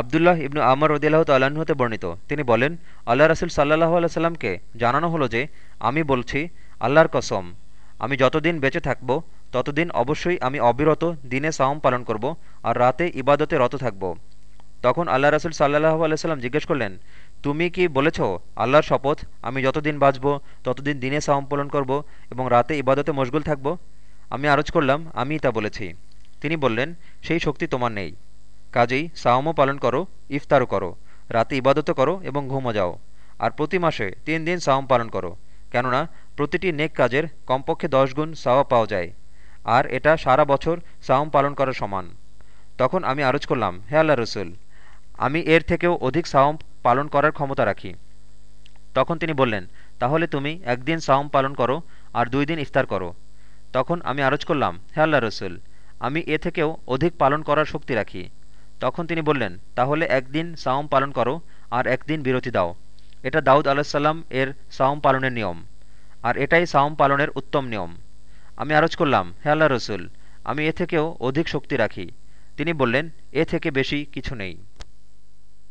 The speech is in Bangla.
আবদুল্লাহ ইবনু আমর রদিল্লাহ তাল্লাহ্ন হতে বর্ণিত। তিনি বলেন, আল্লাহ রসুল সাল্লাহ আল্লাহ জানানো হলো যে, আমি বলছি, আল্লাহর কসম, আমি যতদিন বেঁচে থাকব, ততদিন অবশ্যই আমি অবিরত দিনে সাওম পালন করব আর রাতে ইবাদতে রত থাকব। তখন আল্লাহ রসুল সাল্লাহ আলাইসাল্লাম জিজ্ঞেস করলেন, তুমি কি বলেছ, আল্লাহর শপথ, আমি যতদিন বাঁচব, ততদিন দিনে সাওম পালন করব এবং রাতে ইবাদতে মশগুল থাকব? আমি আরজ করলাম আমি তা বলেছি। তিনি বললেন, সেই শক্তি তোমার নেই। কাজেই সাওমও পালন করো, ইফতারও করো, রাতে ইবাদতও করো এবং ঘুমো যাও। আর প্রতি মাসে তিন দিন সাওম পালন করো, কেননা প্রতিটি নেক কাজের কমপক্ষে দশ গুণ সাওয়া পাওয়া যায়। আর এটা সারা বছর সাওম পালন করার সমান। তখন আমি আরজ করলাম, হে আল্লাহ রসুল, আমি এর থেকেও অধিক সাওম পালন করার ক্ষমতা রাখি। তখন তিনি বললেন, তাহলে তুমি একদিন সাওম পালন করো আর দুই দিন ইফতার করো। তখন আমি আরজ করলাম, হে আল্লাহ রসুল, আমি এ থেকেও অধিক পালন করার শক্তি রাখি। তখন তিনি বললেন, তাহলে একদিন সাওম পালন করো আর একদিন বিরতি দাও। এটা দাউদ আলাহিসাল্লাম এর সাওম পালনের নিয়ম। আর এটাই সাওম পালনের উত্তম নিয়ম। আমি আরজ করলাম, হে আল্লাহ রসুল, আমি এ থেকেও অধিক শক্তি রাখি। তিনি বললেন, এ থেকে বেশি কিছু নেই।